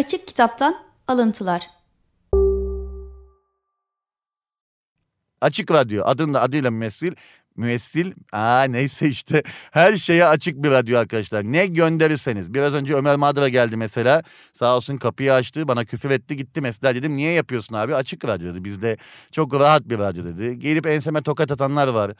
Kitaptan Alıntılar Açık Radyo adında adıyla müessil müessil aa neyse işte her şeye açık bir radyo arkadaşlar. Ne gönderirseniz. Biraz önce Ömer Madra geldi mesela. Sağ olsun kapıyı açtı bana küfür etti gitti mesela dedim niye yapıyorsun abi açık radyo dedi. Bizde çok rahat bir radyo dedi. Gelip enseme tokat atanlar var.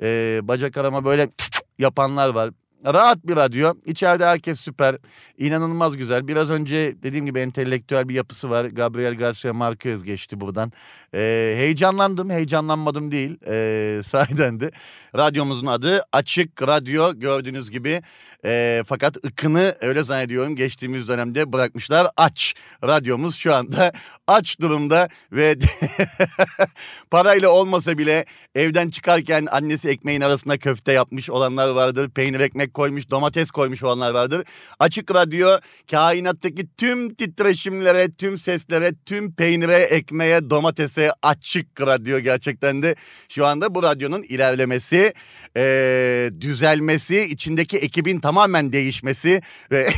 Ee, bacak arama böyle yapanlar var. Rahat bir radyo. İçeride herkes süper. İnanılmaz güzel. Biraz önce dediğim gibi entelektüel bir yapısı var. Gabriel Garcia Marquez geçti buradan. Ee, heyecanlandım. Heyecanlanmadım değil. Ee, sahiden de. Radyomuzun adı Açık Radyo gördüğünüz gibi. Ee, fakat ıkını öyle zannediyorum geçtiğimiz dönemde bırakmışlar. Aç. Radyomuz şu anda aç durumda ve parayla olmasa bile evden çıkarken annesi ekmeğin arasına köfte yapmış olanlar vardır. Peynir ekmek koymuş, domates koymuş olanlar vardır. Açık Radyo kainattaki tüm titreşimlere, tüm seslere, tüm peynire, ekmeğe, domatese açık radyo gerçekten de şu anda bu radyonun ilerlemesi, eee, düzelmesi, içindeki ekibin tamamen değişmesi ve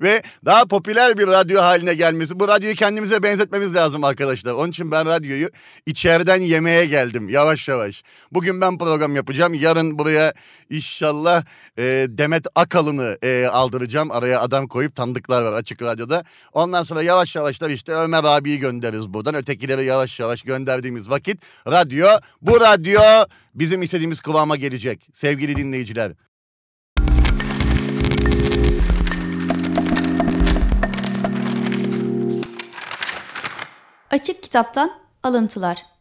ve daha popüler bir radyo haline gelmesi. Bu radyoyu kendimize benzetmemiz lazım arkadaşlar. Onun için ben radyoyu içeriden yemeye geldim yavaş yavaş. Bugün ben program yapacağım. Yarın buraya inşallah e, Demet Akalın'ı e, aldıracağım. Araya adam koyup tanıdıklar var açık radyoda. Ondan sonra yavaş yavaş da işte Ömer abiyi göndeririz buradan. Ötekileri yavaş yavaş gönderdiğimiz vakit radyo bu radyo bizim istediğimiz kıvama gelecek. Sevgili dinleyiciler. Açık Kitaptan Alıntılar